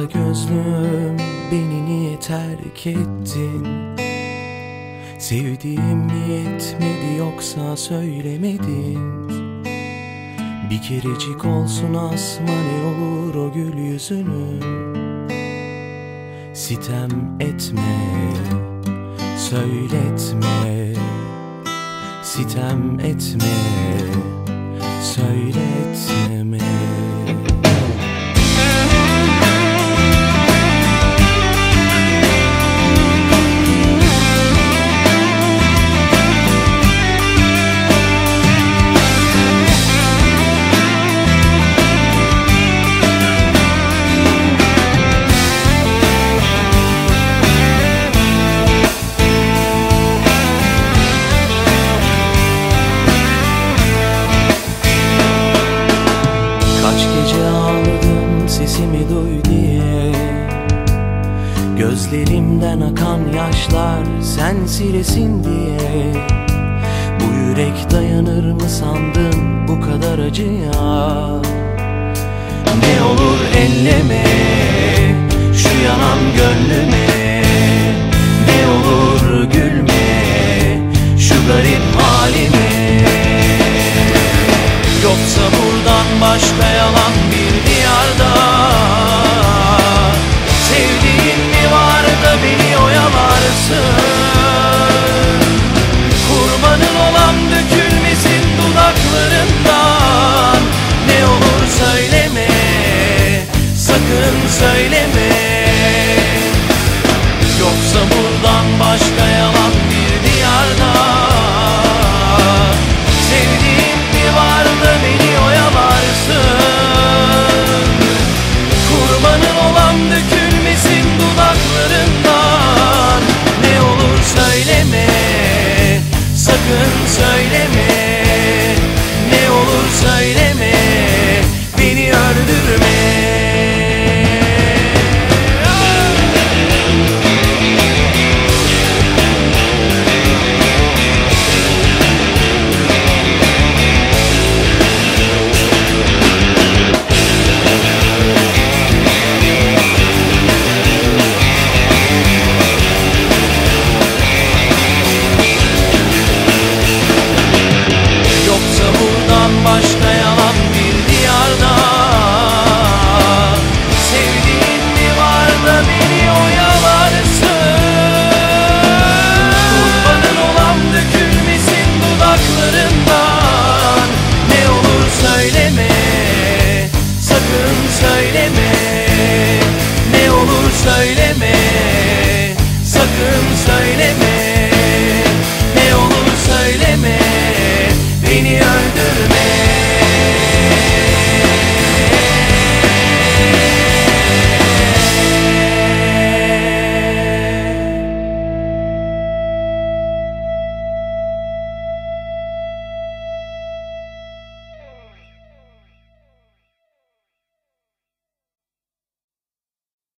Kara gözlüm beni niye terk ettin? Sevdiğim yetmedi yoksa söylemedin? Bir kerecik olsun asma ne olur o gül yüzünü. Sitem etme, söyletme. Sitem etme, söyletme. Gözlerimden akan yaşlar sen silesin diye. Bu yürek dayanır mı sandın bu kadar acıya? Ne olur elleme şu yanan gönlüme. Ne olur gülme şu garip halime. Yoksa buradan başka yalan Yoksa buradan başka yalan bir diyarda. Sevdiğim bir var da beni oyalarsın. Kurbanın olan dökülmesin dudaklarından. Ne olur söyleme, sakın söyleme. Ne olur söyleme, beni öldürme. do to